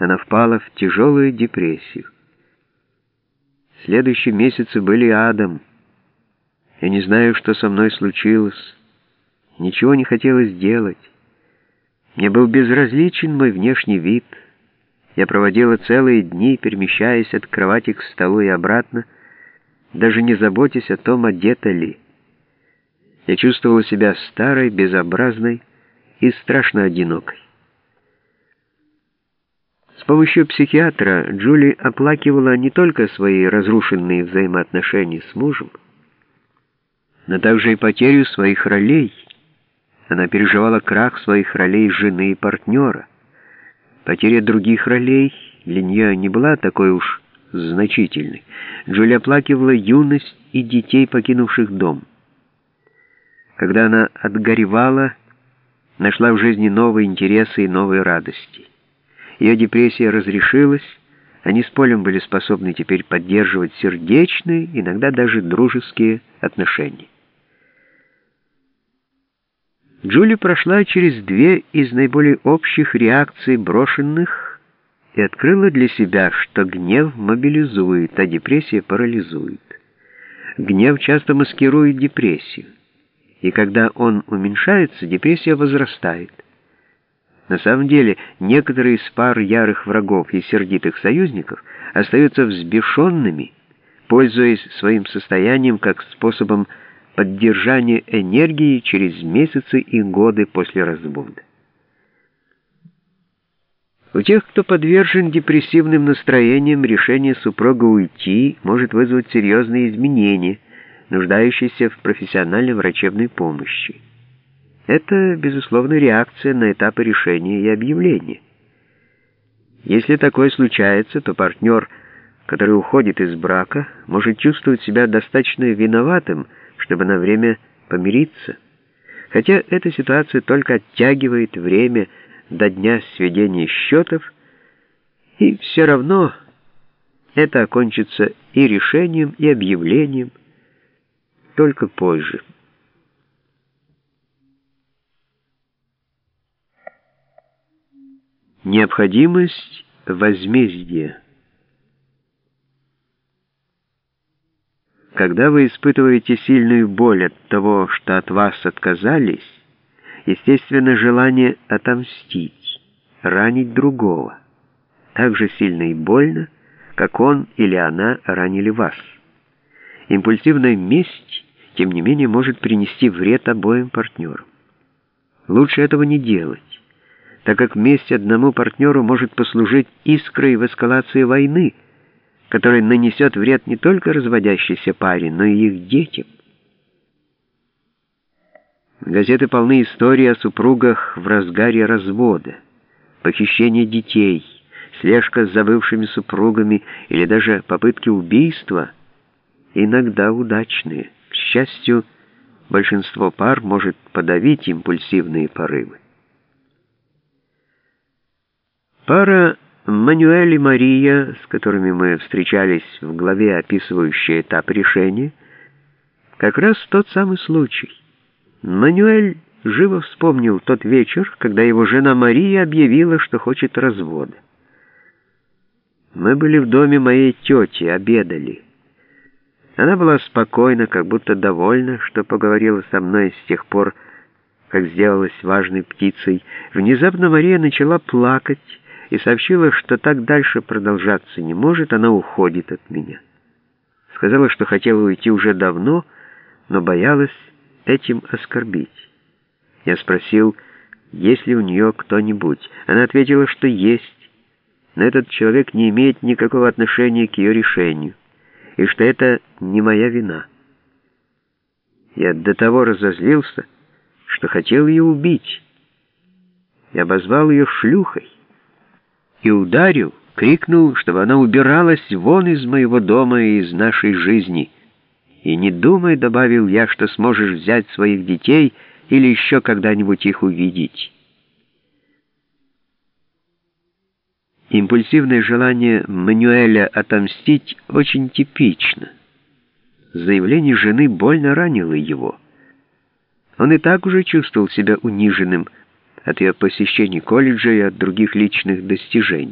она впала в тяжелую депрессию. Следующие месяцы были адом. Я не знаю, что со мной случилось. Ничего не хотелось делать. Мне был безразличен мой внешний вид. Я проводила целые дни, перемещаясь от кровати к столу и обратно, даже не заботясь о том, одета ли. Я чувствовала себя старой, безобразной и страшно одинокой. Помощью психиатра Джули оплакивала не только свои разрушенные взаимоотношения с мужем, но также и потерю своих ролей. Она переживала крах своих ролей жены и партнера. Потеря других ролей для нее не была такой уж значительной. Джули оплакивала юность и детей, покинувших дом. Когда она отгоревала, нашла в жизни новые интересы и новые радости. Ее депрессия разрешилась, они с Полем были способны теперь поддерживать сердечные, иногда даже дружеские отношения. Джули прошла через две из наиболее общих реакций брошенных и открыла для себя, что гнев мобилизует, а депрессия парализует. Гнев часто маскирует депрессию, и когда он уменьшается, депрессия возрастает. На самом деле, некоторые из пар ярых врагов и сердитых союзников остаются взбешенными, пользуясь своим состоянием как способом поддержания энергии через месяцы и годы после развода. У тех, кто подвержен депрессивным настроениям, решение супруга уйти может вызвать серьезные изменения, нуждающиеся в профессиональной врачебной помощи. Это, безусловно, реакция на этапы решения и объявления. Если такое случается, то партнер, который уходит из брака, может чувствовать себя достаточно виноватым, чтобы на время помириться. Хотя эта ситуация только оттягивает время до дня сведения счетов, и все равно это окончится и решением, и объявлением, только позже. Необходимость возмездия. Когда вы испытываете сильную боль от того, что от вас отказались, естественно, желание отомстить, ранить другого, так же сильно и больно, как он или она ранили вас. Импульсивная месть, тем не менее, может принести вред обоим партнерам. Лучше этого не делать так как месть одному партнеру может послужить искрой в эскалации войны, которая нанесет вред не только разводящейся паре, но и их детям. Газеты полны историй о супругах в разгаре развода, похищения детей, слежка с забывшими супругами или даже попытки убийства, иногда удачные. К счастью, большинство пар может подавить импульсивные порывы. Пара Мануэль и Мария, с которыми мы встречались в главе, описывающей этап решения, как раз тот самый случай. Мануэль живо вспомнил тот вечер, когда его жена Мария объявила, что хочет развода. Мы были в доме моей тети, обедали. Она была спокойна, как будто довольна, что поговорила со мной с тех пор, как сделалась важной птицей. Внезапно Мария начала плакать, и сообщила, что так дальше продолжаться не может, она уходит от меня. Сказала, что хотела уйти уже давно, но боялась этим оскорбить. Я спросил, есть ли у нее кто-нибудь. Она ответила, что есть, но этот человек не имеет никакого отношения к ее решению, и что это не моя вина. Я до того разозлился, что хотел ее убить. Я обозвал ее шлюхой и ударил, крикнул, чтобы она убиралась вон из моего дома и из нашей жизни. И не думай, добавил я, что сможешь взять своих детей или еще когда-нибудь их увидеть. Импульсивное желание Мануэля отомстить очень типично. Заявление жены больно ранило его. Он и так уже чувствовал себя униженным, от ее посещений колледжа и от других личных достижений.